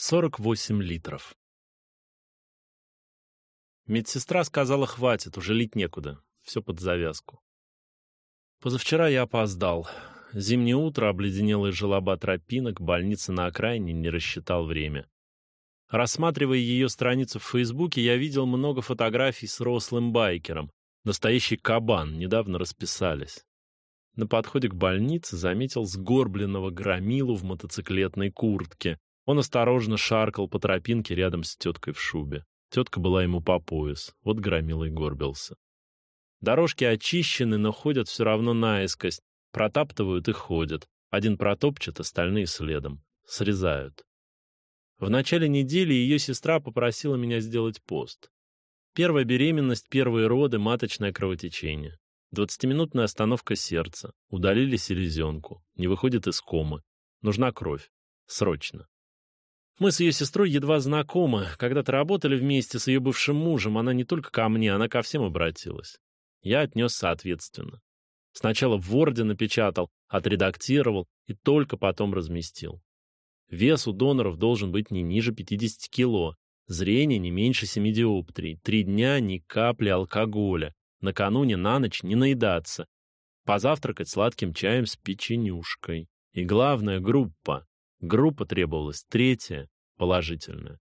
48 литров. Медсестра сказала, хватит, уже лить некуда. Все под завязку. Позавчера я опоздал. Зимнее утро, обледенелый желоба тропинок, больница на окраине не рассчитал время. Рассматривая ее страницу в Фейсбуке, я видел много фотографий с рослым байкером. Настоящий кабан, недавно расписались. На подходе к больнице заметил сгорбленного громилу в мотоциклетной куртке. Он осторожно шаркал по тропинке рядом с теткой в шубе. Тетка была ему по пояс, вот громила и горбился. Дорожки очищены, но ходят все равно наискось. Протаптывают и ходят. Один протопчет, остальные следом. Срезают. В начале недели ее сестра попросила меня сделать пост. Первая беременность, первые роды, маточное кровотечение. Двадцатиминутная остановка сердца. Удалили селезенку. Не выходит из комы. Нужна кровь. Срочно. Мы с ее сестрой едва знакомы. Когда-то работали вместе с ее бывшим мужем. Она не только ко мне, она ко всем обратилась. Я отнес соответственно. Сначала в Word напечатал, отредактировал и только потом разместил. Вес у доноров должен быть не ниже 50 кило, зрение не меньше 7 диоптрий, три дня ни капли алкоголя, накануне на ночь не наедаться, позавтракать сладким чаем с печенюшкой. И главное, группа. Группа требовалась третья, положительная.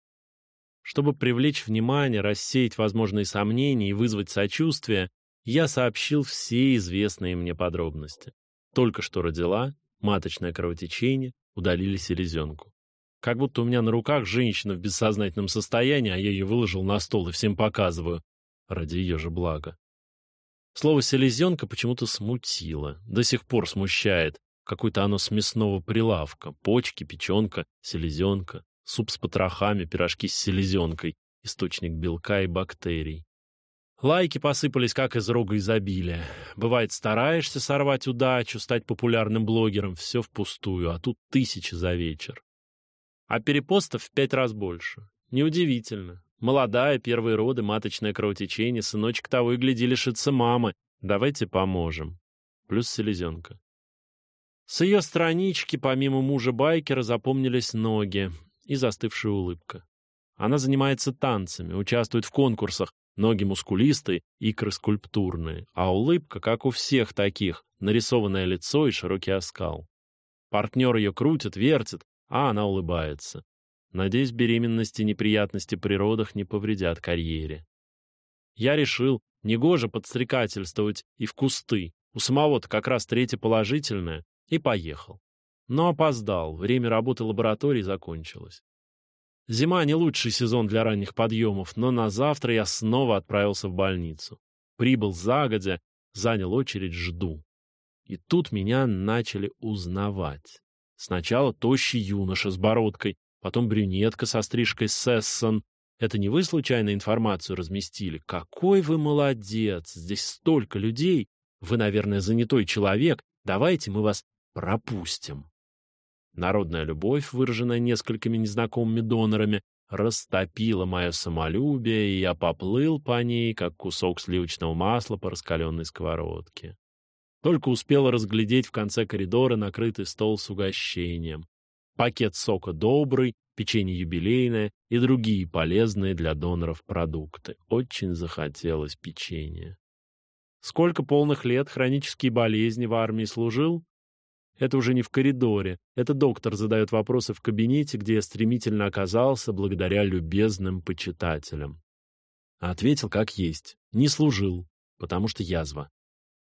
Чтобы привлечь внимание, рассеять возможные сомнения и вызвать сочувствие, я сообщил все известные мне подробности. Только что родила, маточное кровотечение, удалили селезенку. Как будто у меня на руках женщина в бессознательном состоянии, а я ее выложил на стол и всем показываю. Ради ее же блага. Слово «селезенка» почему-то смутило, до сих пор смущает. Какое-то оно с мясного прилавка. Почки, печенка, селезенка, суп с потрохами, пирожки с селезенкой, источник белка и бактерий. Лайки посыпались, как из рога изобилия. Бывает, стараешься сорвать удачу, стать популярным блогером, все впустую, а тут тысячи за вечер. А перепостов в пять раз больше. Неудивительно. Молодая, первые роды, маточное кровотечение, сыночек того и гляди лишится мамы. Давайте поможем. Плюс селезенка. С ее странички, помимо мужа-байкера, запомнились ноги и застывшая улыбка. Она занимается танцами, участвует в конкурсах, ноги мускулистые, икры скульптурные, а улыбка, как у всех таких, нарисованное лицо и широкий оскал. Партнер ее крутит, вертит, а она улыбается. Надеюсь, беременности и неприятности при родах не повредят карьере. Я решил, негоже подстрекательствовать и в кусты. У самого-то как раз третье положительное, и поехал. Но опоздал, время работы лаборатории закончилось. Зима не лучший сезон для ранних подъемов, но на завтра я снова отправился в больницу. Прибыл загодя, занял очередь, жду. И тут меня начали узнавать. Сначала тощий юноша с бородкой, потом брюнетка со стрижкой Сессон. Это не вы случайно информацию разместили? Какой вы молодец! Здесь столько людей! Вы, наверное, занятой человек. Давайте мы вас пропустим. Народная любовь, выраженная несколькими незнакомыми донорами, растопила мое самолюбие, и я поплыл по ней, как кусок сливочного масла по раскаленной сковородке. Только успел разглядеть в конце коридора накрытый стол с угощением. Пакет сока добрый, печенье юбилейное и другие полезные для доноров продукты. Очень захотелось печенья. Сколько полных лет хронические болезни в армии служил? Это уже не в коридоре. Это доктор задает вопросы в кабинете, где я стремительно оказался благодаря любезным почитателям. ответил как есть. Не служил, потому что язва.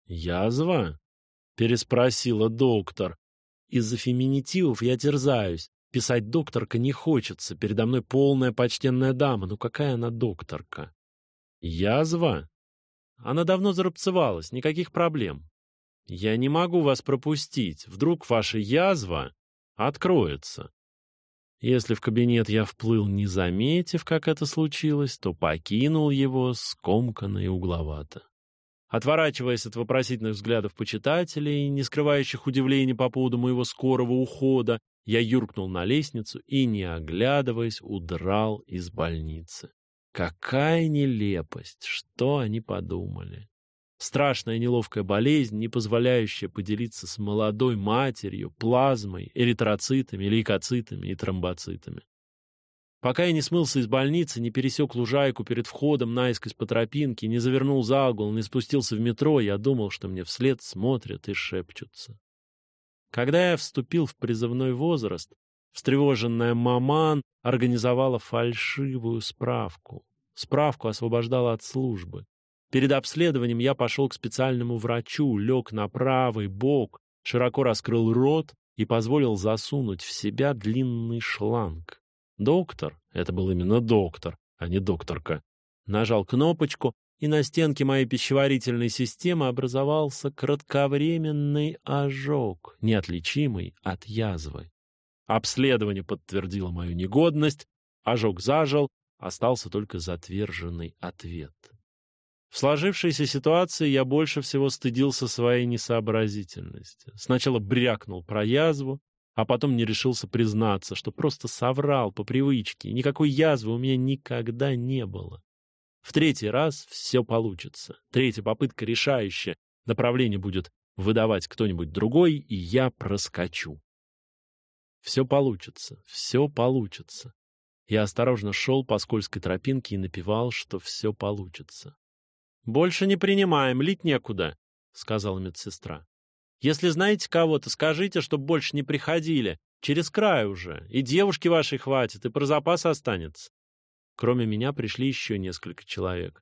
«Язва?» — переспросила доктор. «Из-за феминитивов я терзаюсь. Писать докторка не хочется. Передо мной полная почтенная дама. Ну какая она докторка?» «Язва?» Она давно зарубцевалась, никаких проблем. Я не могу вас пропустить. Вдруг ваша язва откроется. Если в кабинет я вплыл, не заметив, как это случилось, то покинул его скомканно и угловато. Отворачиваясь от вопросительных взглядов почитателей, не скрывающих удивления по поводу моего скорого ухода, я юркнул на лестницу и, не оглядываясь, удрал из больницы. Какая нелепость! Что они подумали? Страшная неловкая болезнь, не позволяющая поделиться с молодой матерью плазмой, эритроцитами, лейкоцитами и тромбоцитами. Пока я не смылся из больницы, не пересек лужайку перед входом наискось по тропинке, не завернул за угол, не спустился в метро, я думал, что мне вслед смотрят и шепчутся. Когда я вступил в призывной возраст, встревоженная маман организовала фальшивую справку. Справку освобождала от службы. Перед обследованием я пошел к специальному врачу, лег на правый бок, широко раскрыл рот и позволил засунуть в себя длинный шланг. Доктор, это был именно доктор, а не докторка, нажал кнопочку, и на стенке моей пищеварительной системы образовался кратковременный ожог, неотличимый от язвы. Обследование подтвердило мою негодность, ожог зажил, остался только затверженный ответ. В сложившейся ситуации я больше всего стыдился своей несообразительности. Сначала брякнул про язву, а потом не решился признаться, что просто соврал по привычке, и никакой язвы у меня никогда не было. В третий раз все получится. Третья попытка решающая. Направление будет выдавать кто-нибудь другой, и я проскочу. Все получится, все получится. Я осторожно шел по скользкой тропинке и напевал, что все получится. «Больше не принимаем, лить некуда», — сказала медсестра. Если знаете кого-то, скажите, чтобы больше не приходили. Через край уже. И девушки вашей хватит, и про запас останется. Кроме меня пришли еще несколько человек.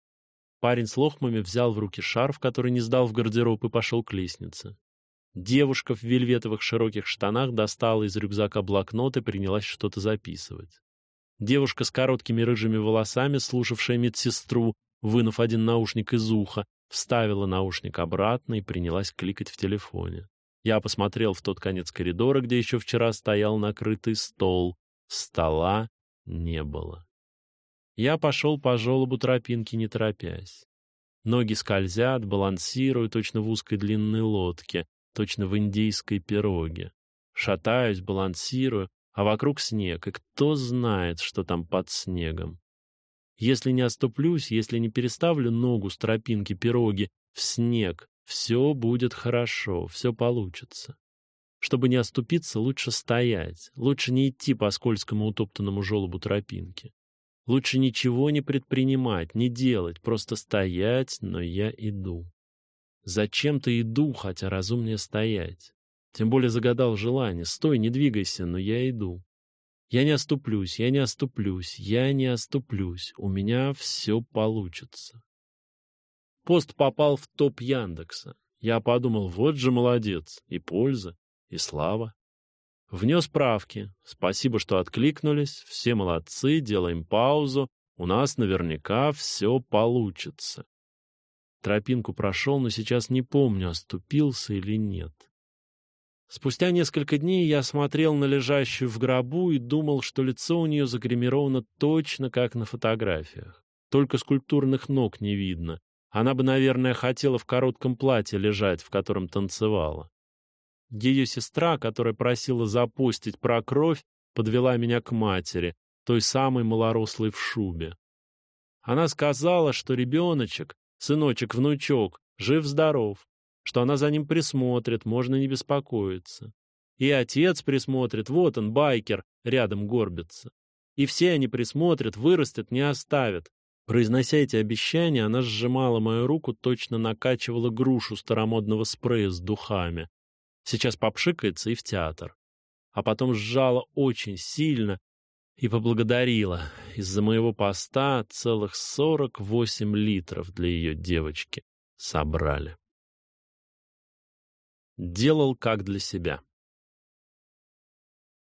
Парень с лохмами взял в руки шарф, который не сдал в гардероб, и пошел к лестнице. Девушка в вельветовых широких штанах достала из рюкзака блокнот и принялась что-то записывать. Девушка с короткими рыжими волосами, слушавшая медсестру, вынув один наушник из уха, вставила наушник обратно и принялась кликать в телефоне. Я посмотрел в тот конец коридора, где еще вчера стоял накрытый стол. Стола не было. Я пошел по желобу тропинки, не торопясь. Ноги скользят, балансируют точно в узкой длинной лодке, точно в индийской пироге. Шатаюсь, балансирую, а вокруг снег, и кто знает, что там под снегом. Если не оступлюсь, если не переставлю ногу с тропинки пироги в снег, все будет хорошо, все получится. Чтобы не оступиться, лучше стоять, лучше не идти по скользкому утоптанному желобу тропинки. Лучше ничего не предпринимать, не делать, просто стоять, но я иду. Зачем-то иду, хотя разумнее стоять. Тем более загадал желание. Стой, не двигайся, но я иду. Я не оступлюсь, я не оступлюсь, я не оступлюсь. У меня все получится. Пост попал в топ Яндекса. Я подумал, вот же молодец. И польза, и слава. Внес правки. Спасибо, что откликнулись. Все молодцы, делаем паузу. У нас наверняка все получится. Тропинку прошел, но сейчас не помню, оступился или нет. Спустя несколько дней я смотрел на лежащую в гробу и думал, что лицо у нее загримировано точно как на фотографиях. Только скульптурных ног не видно. Она бы, наверное, хотела в коротком платье лежать, в котором танцевала. Ее сестра, которая просила запустить про кровь, подвела меня к матери, той самой малорослой в шубе. Она сказала, что ребеночек, сыночек-внучок, жив-здоров, что она за ним присмотрит, можно не беспокоиться. И отец присмотрит, вот он, байкер, рядом горбится. И все они присмотрят, вырастет, не оставят. Произнося эти обещания, она сжимала мою руку, точно накачивала грушу старомодного спрея с духами. Сейчас попшикается и в театр. А потом сжала очень сильно и поблагодарила. Из-за моего поста целых сорок восемь литров для ее девочки собрали. Делал как для себя.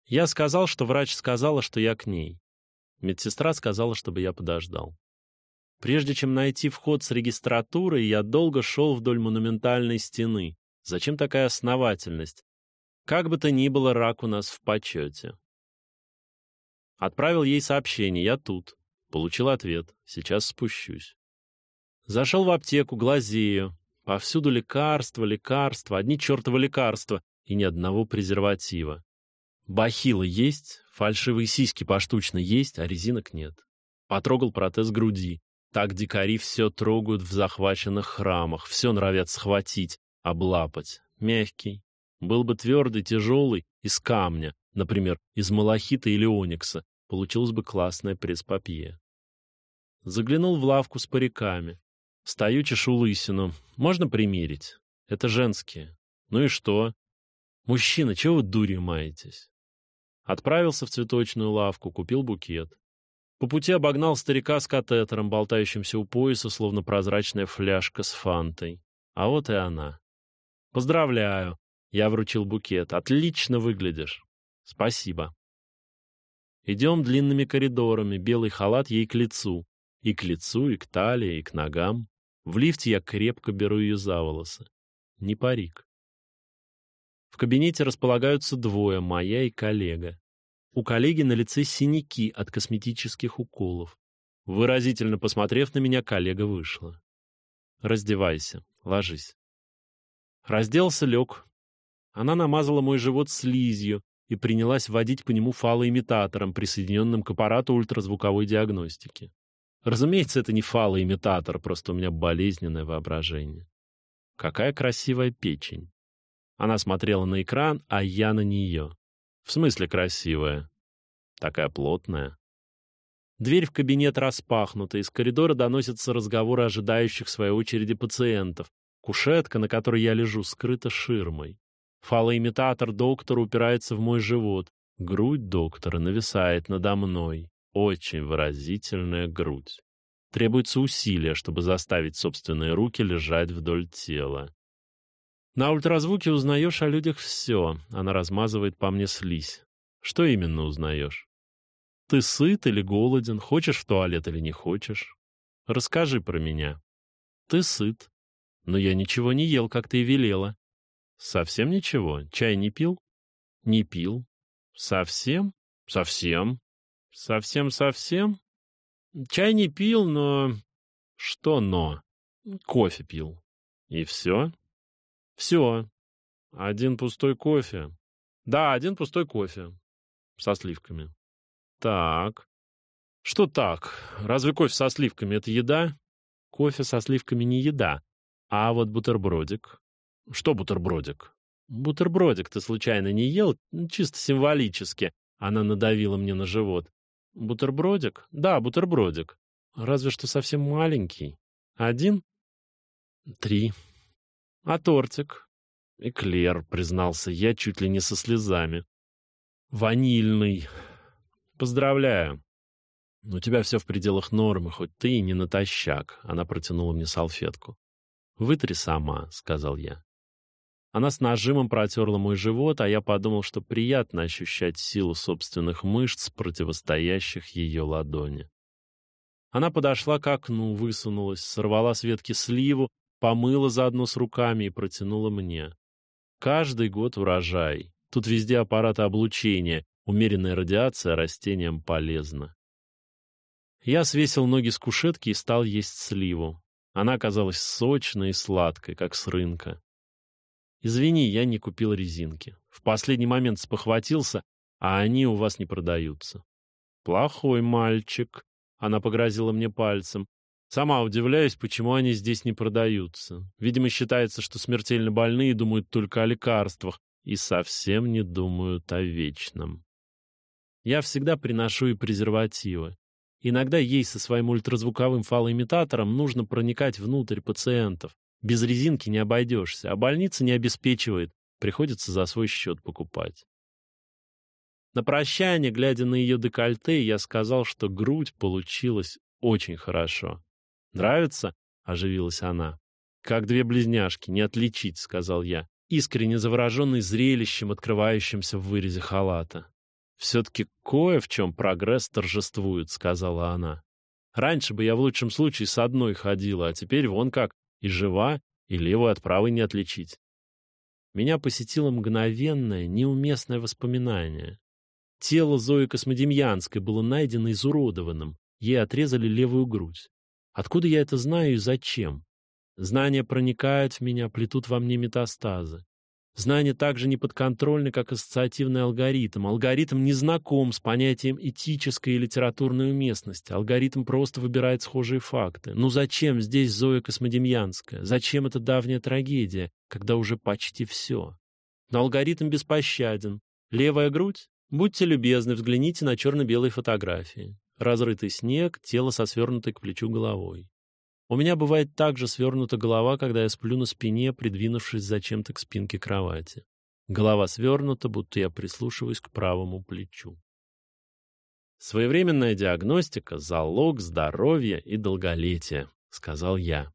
Я сказал, что врач сказала, что я к ней. Медсестра сказала, чтобы я подождал. Прежде чем найти вход с регистратурой, я долго шел вдоль монументальной стены. Зачем такая основательность? Как бы то ни было, рак у нас в почете. Отправил ей сообщение «Я тут». Получил ответ «Сейчас спущусь». Зашел в аптеку, глазею. Повсюду лекарства, лекарства, одни чертовы лекарства и ни одного презерватива. Бахилы есть, фальшивые сиськи поштучно есть, а резинок нет. Потрогал протез груди. Так дикари все трогают в захваченных храмах, все норовят схватить, облапать. Мягкий. Был бы твердый, тяжелый, из камня, например, из малахита или оникса. получилось бы классное пресс-папье. Заглянул в лавку с париками. Стою, чешу лысину. Можно примерить? Это женские. Ну и что? Мужчина, чего вы дурью маетесь? Отправился в цветочную лавку, купил букет. По пути обогнал старика с катетером, болтающимся у пояса, словно прозрачная фляжка с фантой. А вот и она. Поздравляю. Я вручил букет. Отлично выглядишь. Спасибо. Идем длинными коридорами, белый халат ей к лицу. И к лицу, и к талии, и к ногам. В лифте я крепко беру ее за волосы. Не парик. В кабинете располагаются двое, моя и коллега. У коллеги на лице синяки от косметических уколов. Выразительно посмотрев на меня, коллега вышла. «Раздевайся, ложись». Разделся, лег. Она намазала мой живот слизью и принялась водить по нему фалоимитатором, присоединенным к аппарату ультразвуковой диагностики. Разумеется, это не фалоимитатор, просто у меня болезненное воображение. Какая красивая печень. Она смотрела на экран, а я на нее. В смысле красивая? Такая плотная. Дверь в кабинет распахнута, из коридора доносятся разговоры ожидающих своей очереди пациентов. Кушетка, на которой я лежу, скрыта ширмой. Фалоимитатор доктора упирается в мой живот. Грудь доктора нависает надо мной. Очень выразительная грудь. Требуется усилие, чтобы заставить собственные руки лежать вдоль тела. На ультразвуке узнаешь о людях все. Она размазывает по мне слизь. Что именно узнаешь? Ты сыт или голоден, хочешь в туалет или не хочешь? Расскажи про меня. Ты сыт. Но я ничего не ел, как ты и велела. Совсем ничего? Чай не пил? Не пил. Совсем? Совсем. Совсем-совсем? Чай не пил, но... Что но? Кофе пил. И все? Все. Один пустой кофе. Да, один пустой кофе. Со сливками. Так. Что так? Разве кофе со сливками — это еда? Кофе со сливками не еда. А вот бутербродик. Что бутербродик? Бутербродик ты случайно не ел? Чисто символически. Она надавила мне на живот. Бутербродик? Да, бутербродик. Разве что совсем маленький. Один? Три. А тортик? Эклер, признался я чуть ли не со слезами. Ванильный. Поздравляю. У тебя все в пределах нормы, хоть ты и не натощак. Она протянула мне салфетку. Вытри сама, сказал я. Она с нажимом протерла мой живот, а я подумал, что приятно ощущать силу собственных мышц, противостоящих ее ладони. Она подошла к окну, высунулась, сорвала с ветки сливу, помыла заодно с руками и протянула мне. Каждый год урожай. Тут везде аппараты облучения, умеренная радиация растениям полезна. Я свесил ноги с кушетки и стал есть сливу. Она оказалась сочной и сладкой, как с рынка. Извини, я не купил резинки. В последний момент спохватился, а они у вас не продаются. Плохой мальчик. Она погрозила мне пальцем. Сама удивляюсь, почему они здесь не продаются. Видимо, считается, что смертельно больные думают только о лекарствах и совсем не думают о вечном. Я всегда приношу и презервативы. Иногда ей со своим ультразвуковым фалоимитатором нужно проникать внутрь пациентов, без резинки не обойдешься, а больница не обеспечивает, приходится за свой счет покупать. На прощание, глядя на ее декольте, я сказал, что грудь получилась очень хорошо. «Нравится?» — оживилась она. «Как две близняшки, не отличить», — сказал я, искренне завороженный зрелищем, открывающимся в вырезе халата. «Все-таки кое в чем прогресс торжествует», — сказала она. «Раньше бы я в лучшем случае с одной ходила, а теперь вон как, и жива, и левую от правой не отличить. Меня посетило мгновенное, неуместное воспоминание. Тело Зои Космодемьянской было найдено изуродованным, ей отрезали левую грудь. Откуда я это знаю и зачем? Знания проникают в меня, плетут во мне метастазы. Знание также не подконтрольны, как ассоциативный алгоритм. Алгоритм не знаком с понятием этической и литературной уместности. Алгоритм просто выбирает схожие факты. Ну зачем здесь Зоя Космодемьянская? Зачем эта давняя трагедия, когда уже почти все? Но алгоритм беспощаден. Левая грудь? Будьте любезны, взгляните на черно-белые фотографии. Разрытый снег, тело со свернутой к плечу головой. У меня бывает также свернута голова, когда я сплю на спине, придвинувшись зачем-то к спинке кровати. Голова свернута, будто я прислушиваюсь к правому плечу. Своевременная диагностика — залог здоровья и долголетия, — сказал я.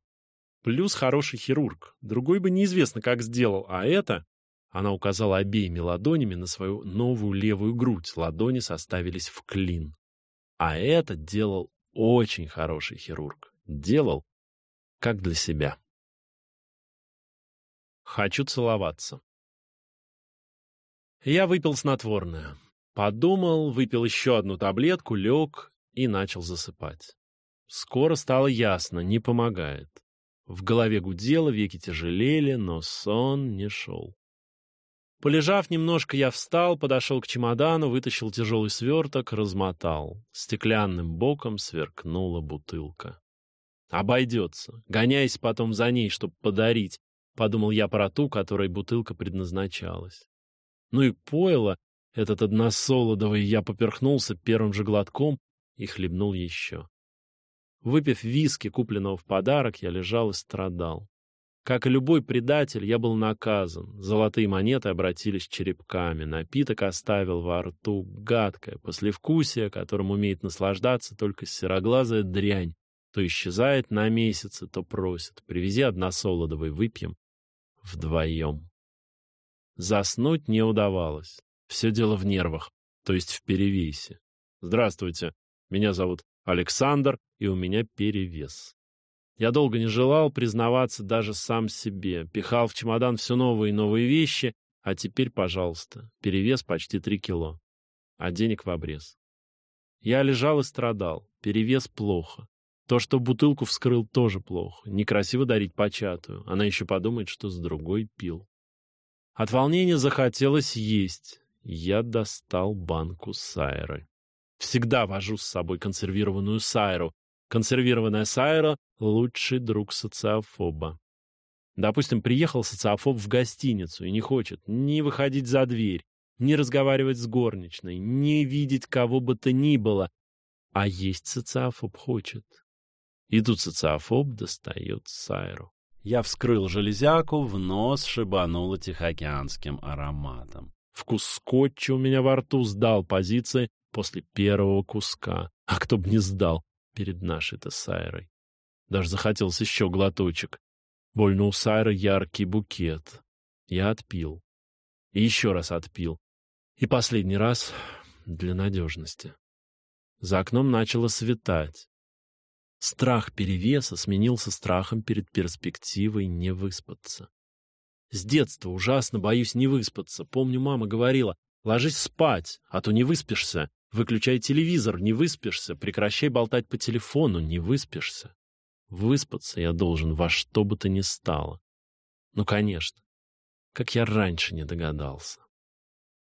Плюс хороший хирург. Другой бы неизвестно, как сделал, а это... Она указала обеими ладонями на свою новую левую грудь. Ладони составились в клин. А это делал очень хороший хирург. Делал как для себя. Хочу целоваться. Я выпил снотворное. Подумал, выпил еще одну таблетку, лег и начал засыпать. Скоро стало ясно, не помогает. В голове гудело, веки тяжелели, но сон не шел. Полежав немножко, я встал, подошел к чемодану, вытащил тяжелый сверток, размотал. Стеклянным боком сверкнула бутылка. «Обойдется. Гоняйся потом за ней, чтобы подарить», — подумал я про ту, которой бутылка предназначалась. Ну и пойло этот односолодовый я поперхнулся первым же глотком и хлебнул еще. Выпив виски, купленного в подарок, я лежал и страдал. Как и любой предатель, я был наказан. Золотые монеты обратились черепками. Напиток оставил во рту гадкое послевкусие, которым умеет наслаждаться только сероглазая дрянь. То исчезает на месяцы, то просит. Привези односолодовый, выпьем вдвоем. Заснуть не удавалось. Все дело в нервах, то есть в перевесе. Здравствуйте, меня зовут Александр, и у меня перевес. Я долго не желал признаваться даже сам себе. Пихал в чемодан все новые и новые вещи, а теперь, пожалуйста, перевес почти три кило. А денег в обрез. Я лежал и страдал. Перевес плохо. То, что бутылку вскрыл, тоже плохо. Некрасиво дарить початую. Она еще подумает, что с другой пил. От волнения захотелось есть. Я достал банку сайры. Всегда вожу с собой консервированную сайру. Консервированная сайра — лучший друг социофоба. Допустим, приехал социофоб в гостиницу и не хочет ни выходить за дверь, ни разговаривать с горничной, ни видеть кого бы то ни было. А есть социофоб хочет. И тут социофоб достает сайру. Я вскрыл железяку, в нос шибануло тихоокеанским ароматом. Вкус скотча у меня во рту сдал позиции после первого куска. А кто б не сдал перед нашей-то Сайрой. Даже захотелось еще глоточек. Больно у Сайры яркий букет. Я отпил. И еще раз отпил. И последний раз для надежности. За окном начало светать. Страх перевеса сменился страхом перед перспективой не выспаться. С детства ужасно боюсь не выспаться. Помню, мама говорила, ложись спать, а то не выспишься. Выключай телевизор, не выспишься. Прекращай болтать по телефону, не выспишься. Выспаться я должен во что бы то ни стало. Ну, конечно. Как я раньше не догадался.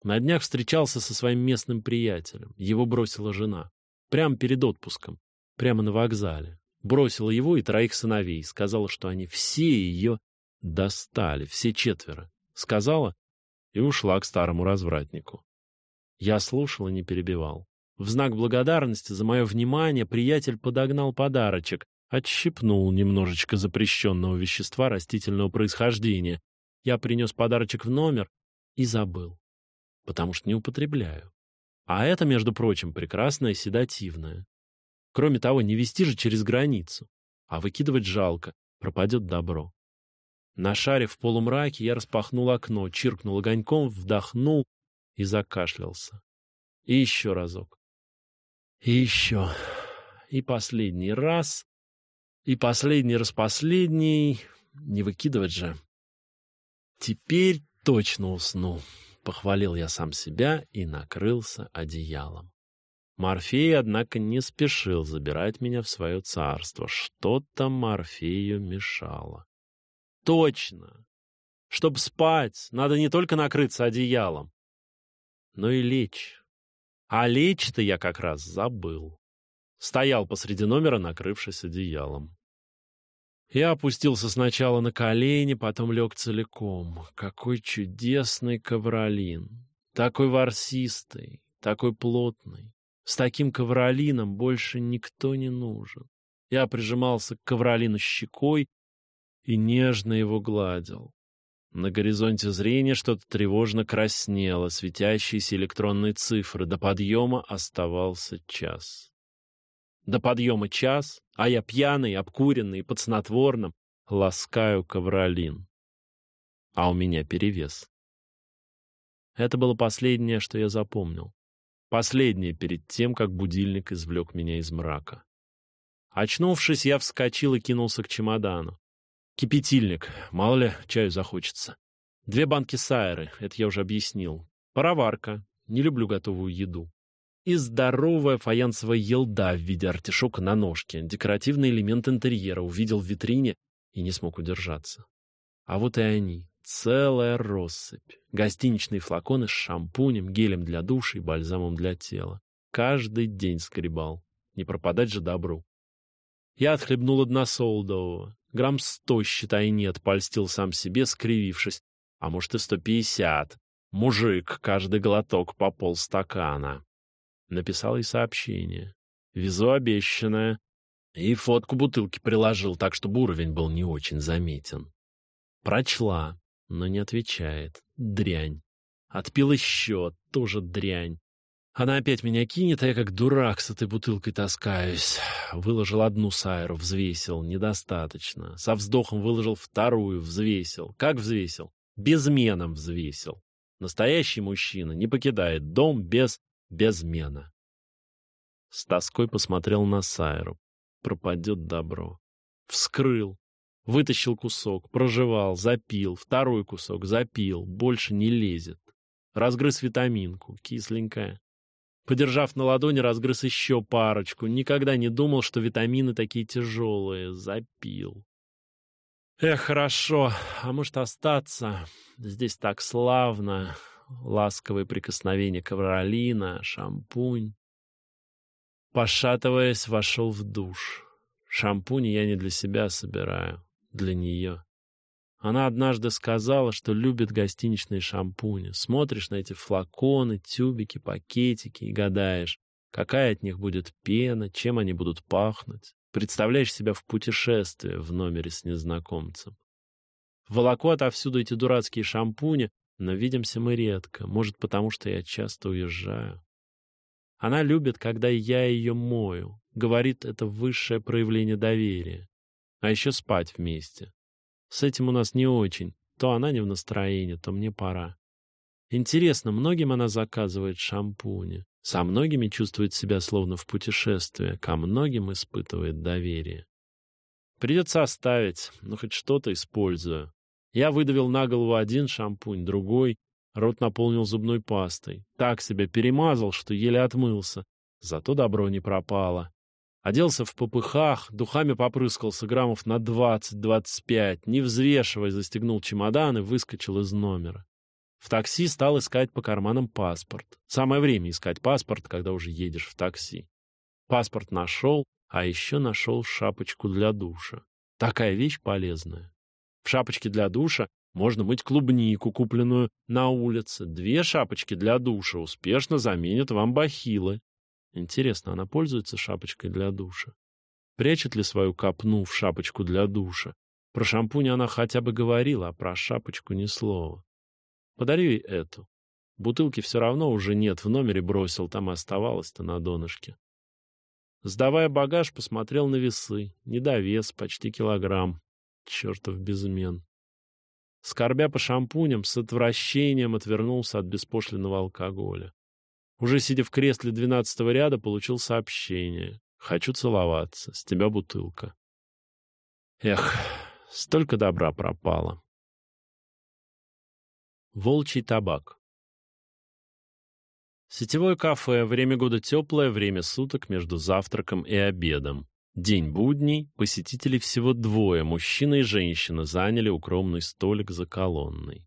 На днях встречался со своим местным приятелем. Его бросила жена. Прямо перед отпуском прямо на вокзале. Бросила его и троих сыновей. Сказала, что они все ее достали, все четверо. Сказала и ушла к старому развратнику. Я слушал и не перебивал. В знак благодарности за мое внимание приятель подогнал подарочек, отщипнул немножечко запрещенного вещества растительного происхождения. Я принес подарочек в номер и забыл, потому что не употребляю. А это, между прочим, прекрасное седативное. Кроме того, не вести же через границу. А выкидывать жалко, пропадет добро. На шаре в полумраке я распахнул окно, чиркнул огоньком, вдохнул и закашлялся. И еще разок. И еще. И последний раз. И последний раз последний. Не выкидывать же. Теперь точно усну. Похвалил я сам себя и накрылся одеялом. Морфей, однако, не спешил забирать меня в свое царство. Что-то Морфею мешало. Точно! Чтобы спать, надо не только накрыться одеялом, но и лечь. А лечь-то я как раз забыл. Стоял посреди номера, накрывшись одеялом. Я опустился сначала на колени, потом лег целиком. Какой чудесный ковролин! Такой ворсистый, такой плотный. С таким ковролином больше никто не нужен. Я прижимался к ковролину щекой и нежно его гладил. На горизонте зрения что-то тревожно краснело, светящиеся электронные цифры. До подъема оставался час. До подъема час, а я пьяный, обкуренный, под снотворным, ласкаю ковролин. А у меня перевес. Это было последнее, что я запомнил. Последнее перед тем, как будильник извлек меня из мрака. Очнувшись, я вскочил и кинулся к чемодану. Кипятильник, мало ли, чаю захочется. Две банки сайры, это я уже объяснил. Пароварка, не люблю готовую еду. И здоровая фаянсовая елда в виде артишока на ножке, декоративный элемент интерьера, увидел в витрине и не смог удержаться. А вот и они, целая россыпь. Гостиничные флаконы с шампунем, гелем для душа и бальзамом для тела. Каждый день скребал. Не пропадать же добру. Я отхлебнул односолдового. Грамм сто, считай, нет, польстил сам себе, скривившись. А может и сто пятьдесят. Мужик, каждый глоток по полстакана. Написал ей сообщение. Везу обещанное. И фотку бутылки приложил, так, чтобы уровень был не очень заметен. Прочла, но не отвечает. Дрянь. Отпил еще, тоже дрянь. Она опять меня кинет, а я как дурак с этой бутылкой таскаюсь. Выложил одну сайру, взвесил, недостаточно. Со вздохом выложил вторую, взвесил. Как взвесил? Безменом взвесил. Настоящий мужчина не покидает дом без безмена. С тоской посмотрел на сайру. Пропадет добро. Вскрыл. Вытащил кусок, прожевал, запил, второй кусок, запил, больше не лезет. Разгрыз витаминку, кисленькая. Подержав на ладони, разгрыз еще парочку. Никогда не думал, что витамины такие тяжелые. Запил. Эх, хорошо. А может остаться? Здесь так славно. Ласковые прикосновения ковролина, шампунь. Пошатываясь, вошел в душ. Шампунь я не для себя собираю, для нее. Она однажды сказала, что любит гостиничные шампуни. Смотришь на эти флаконы, тюбики, пакетики и гадаешь, какая от них будет пена, чем они будут пахнуть. Представляешь себя в путешествии в номере с незнакомцем. Волоку отовсюду эти дурацкие шампуни, но видимся мы редко, может, потому что я часто уезжаю. Она любит, когда я ее мою. Говорит, это высшее проявление доверия. А еще спать вместе. С этим у нас не очень. То она не в настроении, то мне пора. Интересно, многим она заказывает шампуни. Со многими чувствует себя словно в путешествии, ко многим испытывает доверие. Придется оставить, но хоть что-то использую. Я выдавил на голову один шампунь, другой. Рот наполнил зубной пастой. Так себя перемазал, что еле отмылся. Зато добро не пропало. Оделся в попыхах, духами попрыскался граммов на двадцать-двадцать пять, не взвешивая, застегнул чемодан и выскочил из номера. В такси стал искать по карманам паспорт. Самое время искать паспорт, когда уже едешь в такси. Паспорт нашел, а еще нашел шапочку для душа. Такая вещь полезная. В шапочке для душа можно мыть клубнику, купленную на улице. Две шапочки для душа успешно заменят вам бахилы. Интересно, она пользуется шапочкой для душа? Прячет ли свою копну в шапочку для душа? Про шампунь она хотя бы говорила, а про шапочку ни слова. Подарю ей эту. Бутылки все равно уже нет, в номере бросил, там и оставалось-то на донышке. Сдавая багаж, посмотрел на весы. Недовес, почти килограмм. Чертов безмен. Скорбя по шампуням, с отвращением отвернулся от беспошлинного алкоголя. Уже сидя в кресле двенадцатого ряда, получил сообщение. «Хочу целоваться. С тебя бутылка». Эх, столько добра пропало. Волчий табак. Сетевое кафе, время года теплое, время суток между завтраком и обедом. День будний, посетителей всего двое, мужчина и женщина, заняли укромный столик за колонной.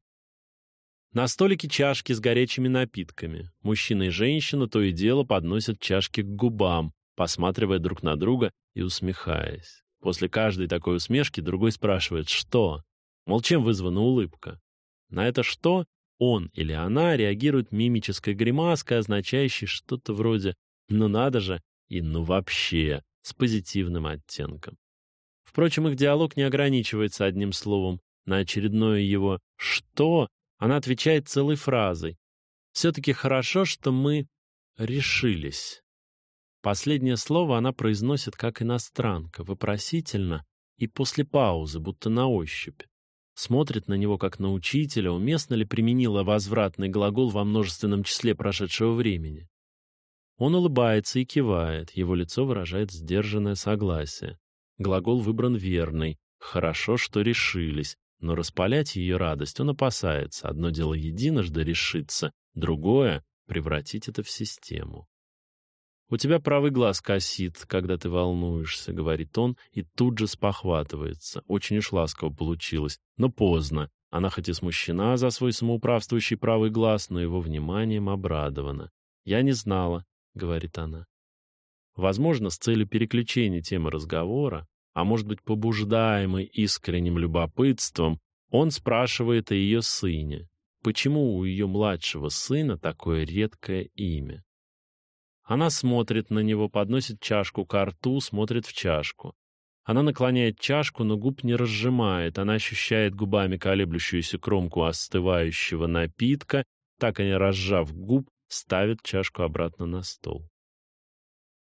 На столике чашки с горячими напитками. Мужчина и женщина то и дело подносят чашки к губам, посматривая друг на друга и усмехаясь. После каждой такой усмешки другой спрашивает «что?». Мол, чем вызвана улыбка? На это «что?» он или она реагирует мимической гримаской, означающей что-то вроде «ну надо же» и «ну вообще» с позитивным оттенком. Впрочем, их диалог не ограничивается одним словом. На очередное его «что» она отвечает целой фразой. «Все-таки хорошо, что мы решились». Последнее слово она произносит как иностранка, вопросительно и после паузы, будто на ощупь. Смотрит на него как на учителя, уместно ли применила возвратный глагол во множественном числе прошедшего времени. Он улыбается и кивает, его лицо выражает сдержанное согласие. Глагол выбран верный. Хорошо, что решились. Но распалять ее радость он опасается. Одно дело единожды решиться, другое — превратить это в систему. «У тебя правый глаз косит, когда ты волнуешься», — говорит он, и тут же спохватывается. Очень уж ласково получилось, но поздно. Она хоть и смущена за свой самоуправствующий правый глаз, но его вниманием обрадована. «Я не знала», — говорит она. Возможно, с целью переключения темы разговора, а может быть, побуждаемый искренним любопытством, он спрашивает о ее сыне. Почему у ее младшего сына такое редкое имя? Она смотрит на него, подносит чашку к рту, смотрит в чашку. Она наклоняет чашку, но губ не разжимает. Она ощущает губами колеблющуюся кромку остывающего напитка, так и не разжав губ, ставит чашку обратно на стол.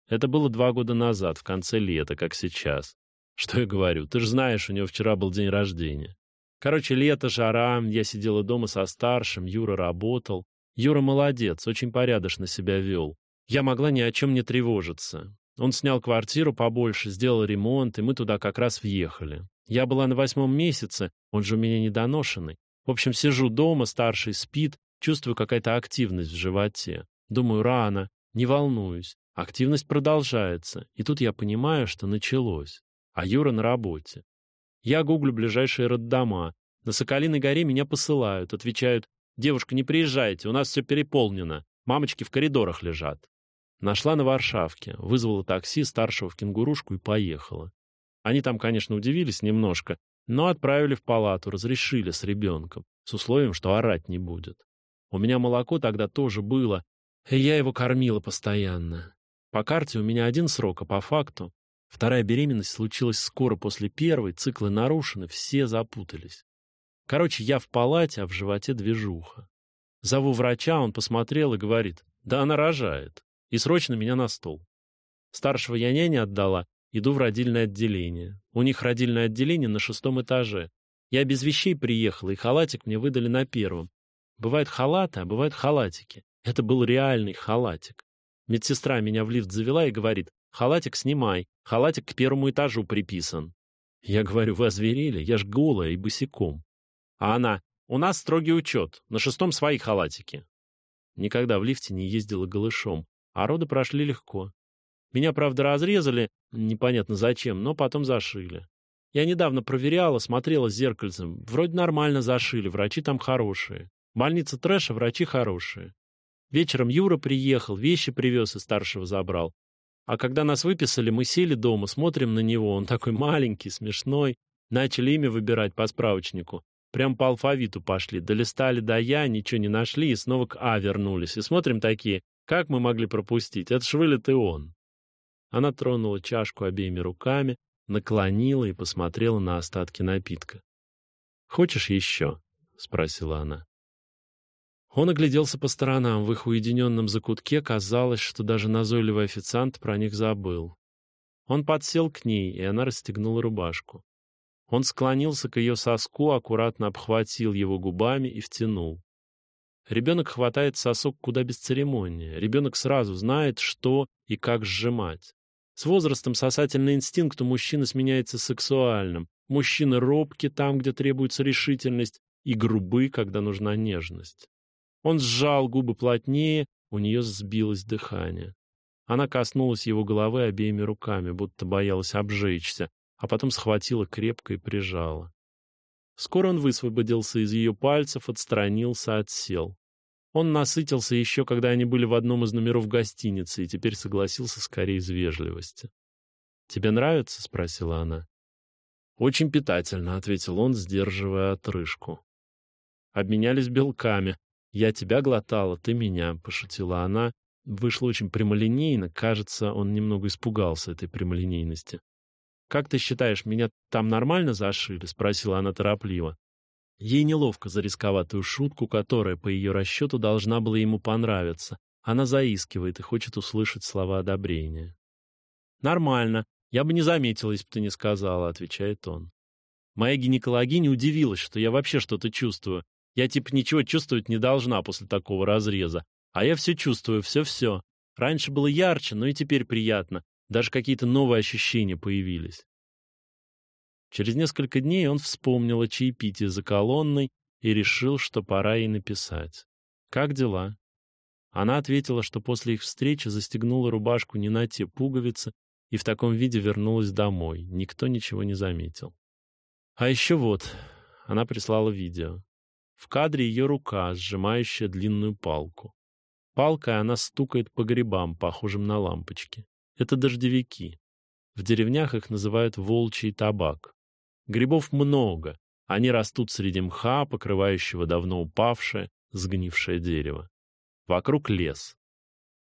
Это было два года назад, в конце лета, как сейчас. Что я говорю? Ты же знаешь, у него вчера был день рождения. Короче, лето, жара, я сидела дома со старшим, Юра работал. Юра молодец, очень порядочно себя вел. Я могла ни о чем не тревожиться. Он снял квартиру побольше, сделал ремонт, и мы туда как раз въехали. Я была на восьмом месяце, он же у меня недоношенный. В общем, сижу дома, старший спит, чувствую какая-то активность в животе. Думаю, рано, не волнуюсь. Активность продолжается, и тут я понимаю, что началось. А Юра на работе. Я гуглю ближайшие роддома. На Соколиной горе меня посылают, отвечают: "Девушка, не приезжайте, у нас все переполнено. Мамочки в коридорах лежат". Нашла на Варшавке, вызвала такси старшего в кенгурушку и поехала. Они там, конечно, удивились немножко, но отправили в палату, разрешили с ребенком, с условием, что орать не будет. У меня молоко тогда тоже было, и я его кормила постоянно. По карте у меня один срок, а по факту вторая беременность случилась скоро после первой, циклы нарушены, все запутались. Короче, я в палате, а в животе движуха. Зову врача, он посмотрел и говорит, да она рожает, и срочно меня на стол. Старшего я няне отдала, иду в родильное отделение. У них родильное отделение на шестом этаже. Я без вещей приехала, и халатик мне выдали на первом. Бывают халаты, а бывают халатики. Это был реальный халатик. Медсестра меня в лифт завела и говорит, халатик снимай, халатик к первому этажу приписан. Я говорю, вы озверели, я ж голая и босиком. А она, у нас строгий учет, на шестом свои халатики. Никогда в лифте не ездила голышом, а роды прошли легко. Меня, правда, разрезали, непонятно зачем, но потом зашили. Я недавно проверяла, смотрела зеркальцем. Вроде нормально зашили, врачи там хорошие. Больница трэша, врачи хорошие. Вечером Юра приехал, вещи привез и старшего забрал. А когда нас выписали, мы сели дома, смотрим на него. Он такой маленький, смешной. Начали имя выбирать по справочнику. Прям по алфавиту пошли. Долистали до «Я», ничего не нашли и снова к «А» вернулись. И смотрим такие, как мы могли пропустить? Это ж вылет он. Она тронула чашку обеими руками, наклонила и посмотрела на остатки напитка. «Хочешь еще?» — спросила она. Он огляделся по сторонам. В их уединенном закутке казалось, что даже назойливый официант про них забыл. Он подсел к ней, и она расстегнула рубашку. Он склонился к ее соску, аккуратно обхватил его губами и втянул. Ребенок хватает сосок куда бесцеремоннее. Ребенок сразу знает, что и как сжимать. С возрастом сосательный инстинкт у мужчины сменяется сексуальным. Мужчины робки там, где требуется решительность, и грубы, когда нужна нежность. Он сжал губы плотнее, у нее сбилось дыхание. Она коснулась его головы обеими руками, будто боялась обжечься, а потом схватила крепко и прижала. Скоро он высвободился из ее пальцев, отстранился, отсел. Он насытился еще, когда они были в одном из номеров гостиницы, и теперь согласился скорее из вежливости. «Тебе нравится?» — спросила она. «Очень питательно», — ответил он, сдерживая отрыжку. Обменялись белками. Я тебя глотала, ты меня, пошутила она. Вышло очень прямолинейно, кажется, он немного испугался этой прямолинейности. Как ты считаешь, меня там нормально зашили, спросила она торопливо. Ей неловко за рисковатую шутку, которая, по ее расчету, должна была ему понравиться. Она заискивает и хочет услышать слова одобрения. «Нормально. Я бы не заметила, если бы ты не сказала», — отвечает он. Моя гинекологиня удивилась, что я вообще что-то чувствую. Я типа ничего чувствовать не должна после такого разреза. А я все чувствую, все-все. Раньше было ярче, но и теперь приятно. Даже какие-то новые ощущения появились. Через несколько дней он вспомнил о чаепитии за колонной и решил, что пора ей написать. «Как дела?» Она ответила, что после их встречи застегнула рубашку не на те пуговицы и в таком виде вернулась домой. Никто ничего не заметил. А еще вот, она прислала видео. В кадре ее рука, сжимающая длинную палку. Палкой она стукает по грибам, похожим на лампочки. Это дождевики. В деревнях их называют волчий табак. Грибов много. Они растут среди мха, покрывающего давно упавшее, сгнившее дерево. Вокруг лес.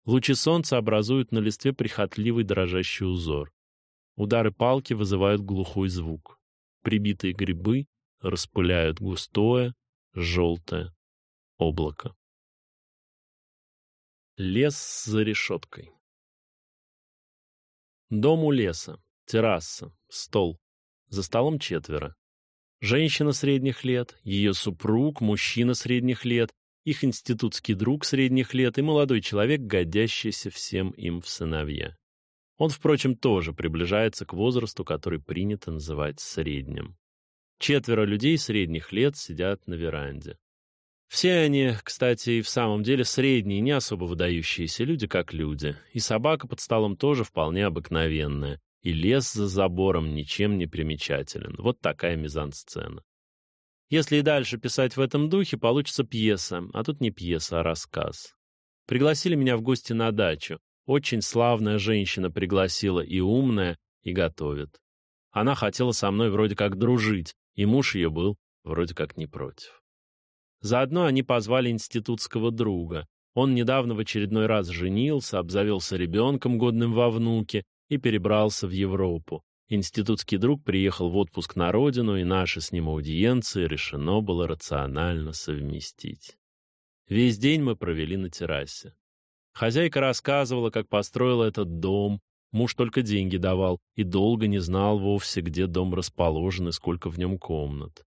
Лучи солнца образуют на листве прихотливый дрожащий узор. Удары палки вызывают глухой звук. Прибитые грибы распыляют густое, желтое облако. Лес за решеткой. Дом у леса, терраса, стол. За столом четверо. Женщина средних лет, ее супруг, мужчина средних лет, их институтский друг средних лет и молодой человек, годящийся всем им в сыновья. Он, впрочем, тоже приближается к возрасту, который принято называть средним. Четверо людей средних лет сидят на веранде. Все они, кстати, и в самом деле средние, не особо выдающиеся люди, как люди. И собака под столом тоже вполне обыкновенная и лес за забором ничем не примечателен. Вот такая мизансцена. Если и дальше писать в этом духе, получится пьеса, а тут не пьеса, а рассказ. Пригласили меня в гости на дачу. Очень славная женщина пригласила и умная, и готовит. Она хотела со мной вроде как дружить, и муж ее был вроде как не против. Заодно они позвали институтского друга. Он недавно в очередной раз женился, обзавелся ребенком, годным во внуке, и перебрался в Европу. Институтский друг приехал в отпуск на родину, и наши с ним аудиенции решено было рационально совместить. Весь день мы провели на террасе. Хозяйка рассказывала, как построила этот дом. Муж только деньги давал и долго не знал вовсе, где дом расположен и сколько в нем комнат.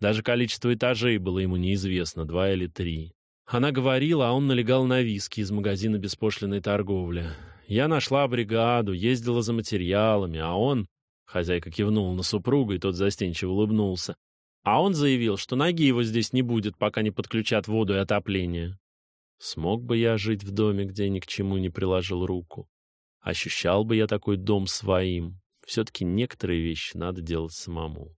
Даже количество этажей было ему неизвестно, два или три. Она говорила, а он налегал на виски из магазина беспошлиной торговли. Я нашла бригаду, ездила за материалами, а он...» Хозяйка кивнула на супруга, и тот застенчиво улыбнулся. А он заявил, что ноги его здесь не будет, пока не подключат воду и отопление. Смог бы я жить в доме, где ни к чему не приложил руку? Ощущал бы я такой дом своим? Все-таки некоторые вещи надо делать самому.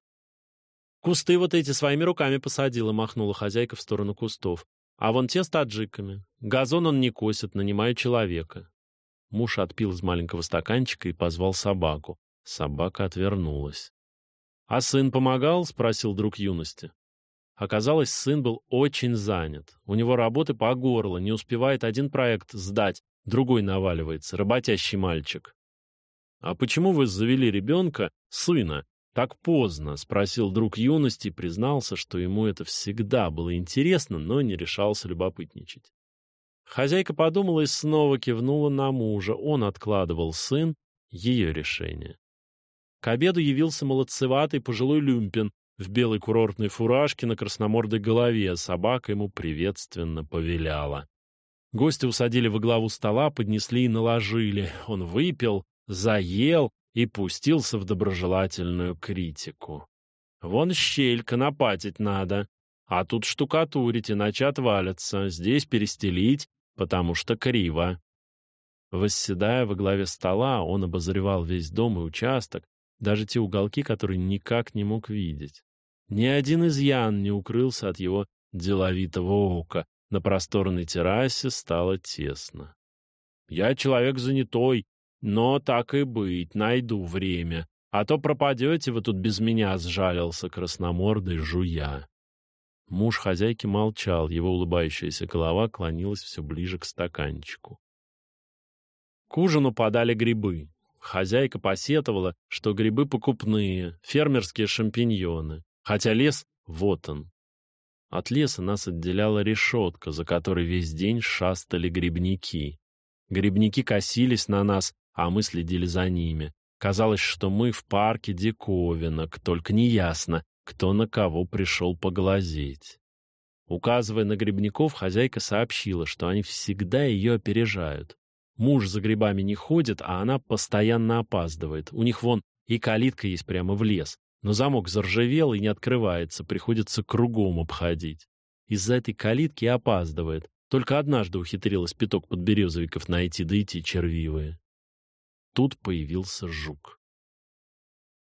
Кусты вот эти своими руками посадила, махнула хозяйка в сторону кустов. А вон те с таджиками. Газон он не косит, нанимаю человека. Муж отпил из маленького стаканчика и позвал собаку. Собака отвернулась. «А сын помогал?» — спросил друг юности. Оказалось, сын был очень занят. У него работы по горло, не успевает один проект сдать, другой наваливается, работящий мальчик. «А почему вы завели ребенка, сына, так поздно?» — спросил друг юности признался, что ему это всегда было интересно, но не решался любопытничать. Хозяйка подумала и снова кивнула на мужа. Он откладывал сын, ее решение. К обеду явился молодцеватый пожилой люмпин в белой курортной фуражке на красномордой голове, собака ему приветственно повеляла. Гости усадили во главу стола, поднесли и наложили. Он выпил, заел и пустился в доброжелательную критику. «Вон щель, конопатить надо, а тут штукатурить, иначе отвалятся, здесь перестелить, потому что криво. Восседая во главе стола, он обозревал весь дом и участок, даже те уголки, которые никак не мог видеть. Ни один изъян не укрылся от его деловитого ока. На просторной террасе стало тесно. «Я человек занятой, но так и быть, найду время. А то пропадете вы тут без меня», — сжалился красномордый жуя. Муж хозяйки молчал, его улыбающаяся голова клонилась все ближе к стаканчику. К ужину подали грибы. Хозяйка посетовала, что грибы покупные, фермерские шампиньоны, хотя лес — вот он. От леса нас отделяла решетка, за которой весь день шастали грибники. Грибники косились на нас, а мы следили за ними. Казалось, что мы в парке диковинок, только неясно, кто на кого пришел поглазеть. Указывая на грибников, хозяйка сообщила, что они всегда ее опережают. Муж за грибами не ходит, а она постоянно опаздывает. У них вон и калитка есть прямо в лес. Но замок заржавел и не открывается, приходится кругом обходить. Из-за этой калитки опаздывает. Только однажды ухитрилась пяток подберезовиков найти, да идти червивые. Тут появился жук.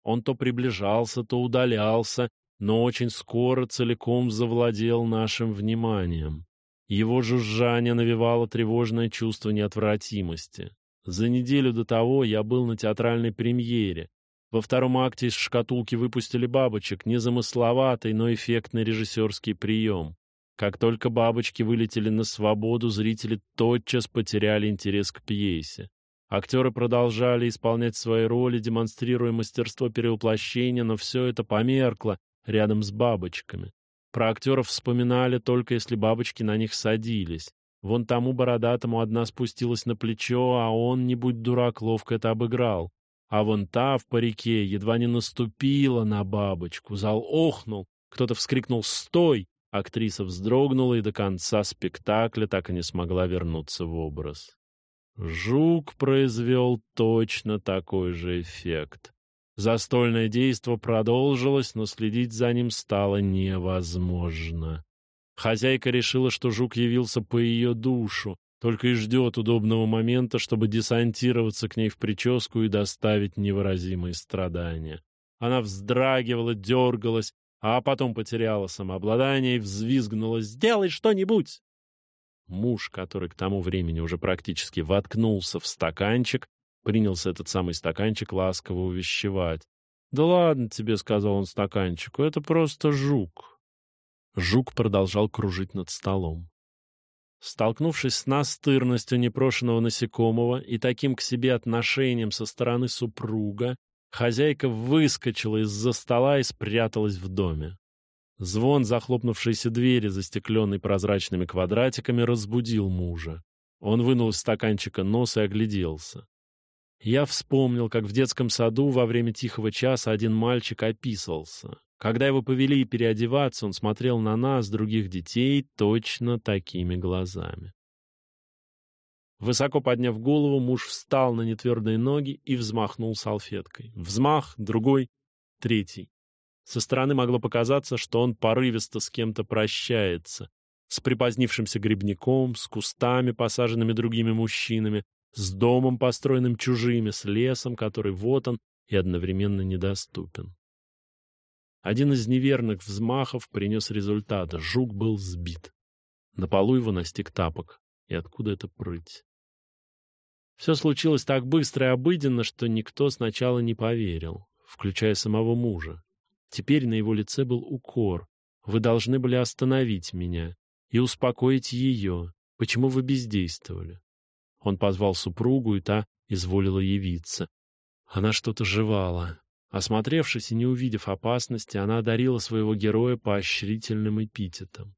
Он то приближался, то удалялся, но очень скоро целиком завладел нашим вниманием. Его жужжание навевало тревожное чувство неотвратимости. За неделю до того я был на театральной премьере. Во втором акте из шкатулки выпустили бабочек, незамысловатый, но эффектный режиссерский прием. Как только бабочки вылетели на свободу, зрители тотчас потеряли интерес к пьесе. Актеры продолжали исполнять свои роли, демонстрируя мастерство перевоплощения, но все это померкло рядом с бабочками. Про актеров вспоминали только если бабочки на них садились. Вон тому бородатому одна спустилась на плечо, а он, не будь дурак, ловко это обыграл. А вон та в парике едва не наступила на бабочку. Зал охнул, кто-то вскрикнул «Стой!». Актриса вздрогнула и до конца спектакля так и не смогла вернуться в образ. Жук произвел точно такой же эффект. Застольное действо продолжилось, но следить за ним стало невозможно. Хозяйка решила, что жук явился по ее душу, только и ждет удобного момента, чтобы десантироваться к ней в прическу и доставить невыразимые страдания. Она вздрагивала, дергалась, а потом потеряла самообладание и взвизгнула «Сделай что-нибудь!» Муж, который к тому времени уже практически воткнулся в стаканчик, принялся этот самый стаканчик ласково увещевать. «Да ладно тебе», — сказал он стаканчику, — «это просто жук». Жук продолжал кружить над столом. Столкнувшись с настырностью непрошенного насекомого и таким к себе отношением со стороны супруга, хозяйка выскочила из-за стола и спряталась в доме. Звон захлопнувшейся двери, застекленной прозрачными квадратиками, разбудил мужа. Он вынул из стаканчика нос и огляделся. Я вспомнил, как в детском саду во время тихого часа один мальчик описывался. Когда его повели переодеваться, он смотрел на нас, других детей, точно такими глазами. Высоко подняв голову, муж встал на нетвердые ноги и взмахнул салфеткой. Взмах, другой, третий. Со стороны могло показаться, что он порывисто с кем-то прощается. С припозднившимся грибником, с кустами, посаженными другими мужчинами, с домом, построенным чужими, с лесом, который вот он и одновременно недоступен. Один из неверных взмахов принес результат. Жук был сбит. На полу его настиг тапок. И откуда это прыть? Все случилось так быстро и обыденно, что никто сначала не поверил, включая самого мужа. Теперь на его лице был укор. Вы должны были остановить меня и успокоить ее. Почему вы бездействовали? Он позвал супругу, и та изволила явиться. Она что-то жевала. Осмотревшись и не увидев опасности, она одарила своего героя поощрительным эпитетом.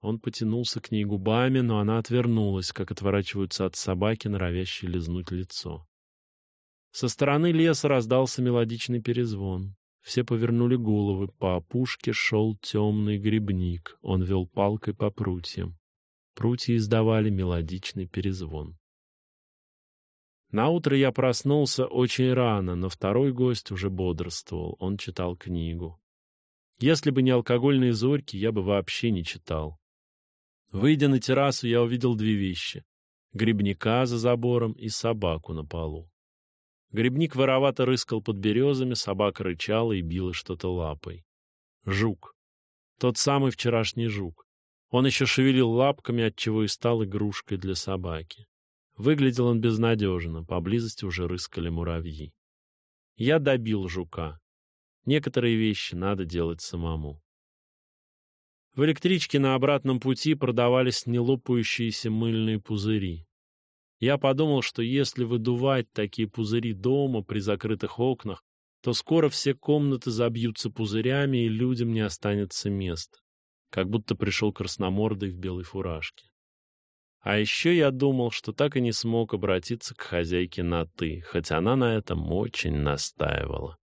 Он потянулся к ней губами, но она отвернулась, как отворачиваются от собаки, норовящей лизнуть лицо. Со стороны леса раздался мелодичный перезвон. Все повернули головы. По опушке шел темный грибник. Он вел палкой по прутьям. Прутья издавали мелодичный перезвон. На утро я проснулся очень рано, но второй гость уже бодрствовал. Он читал книгу. Если бы не алкогольные зорьки, я бы вообще не читал. Выйдя на террасу, я увидел две вещи — грибника за забором и собаку на полу. Грибник воровато рыскал под березами, собака рычала и била что-то лапой. Жук. Тот самый вчерашний жук. Он еще шевелил лапками, отчего и стал игрушкой для собаки. Выглядел он безнадежно, поблизости уже рыскали муравьи. Я добил жука. Некоторые вещи надо делать самому. В электричке на обратном пути продавались нелопающиеся мыльные пузыри. Я подумал, что если выдувать такие пузыри дома при закрытых окнах, то скоро все комнаты забьются пузырями, и людям не останется места. Как будто пришел красномордый в белой фуражке. А еще я думал, что так и не смог обратиться к хозяйке на «ты», хотя она на этом очень настаивала.